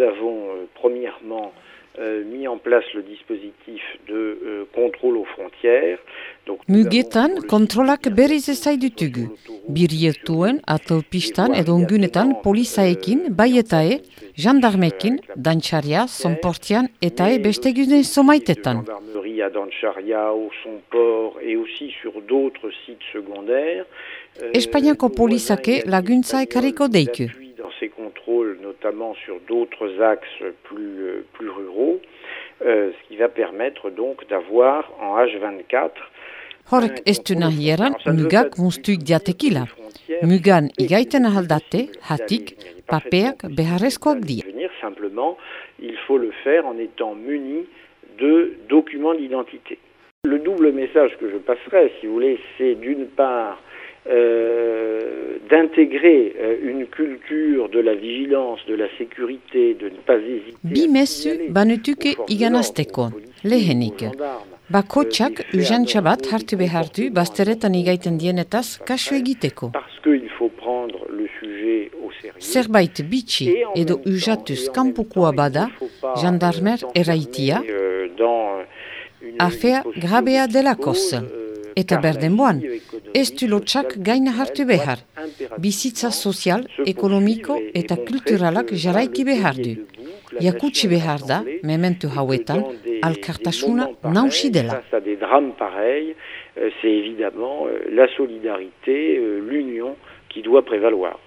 avons euh, premièrement mis en place le dispositif de contrôle aux frontières. Donc, nous Mugetan kontrolak berriz ezai ditugu. Birrietuen, ataupistan edo ongunetan polizaekin, bai eta jandarmekin, dantxaria, sonportian eta beste gune somaitetan. gendarmerie à Dancharia, au Sonport et aussi sur d'autres sites secondaires. Espainiako nous, polizake on a laguntza une ekarriko deiku. Contrôles, notamment sur d'autres axes plus, euh, plus ruraux, euh, ce qui va permettre donc d'avoir en H24 Horrek ez du nahieran, mugak muztuik diatekila. Mugan igaiten ahaldate, hatik, papeak beharrezkoak. Venir simplement, il faut le faire en étant muni de documents d'identité. Le double message que je passerai, si vous voulez, c'est d'une part euh, d'intégrer euh, une culture de la vigilance, de la sécurité, de ne pas hésiter. Bi signaler banutuke aux forces de iganazteko. l'ordre, aux policiers, Lehenik, bakotxak urgentsa bat hartu behar du bazteretan igaiten dienetaz kasu egiteko. Parce qu'il faut prendre le sujet au sérieux. Zerbait bitxi edo en kanpukua bada, jandarmer eraitia, euh, euh, afea grabea de delakoz. Eta berdenboan, ez du lotxak gaina hartu behar. Bizitza sozial, ekonomiko eta kulturalak jaraiki behar du. Jakutsi behar da, mementu hauetan, alkartasuna nausi dela. Euh, c'est évidemment euh, la solidarité, euh, l'union qui doit prévaloir.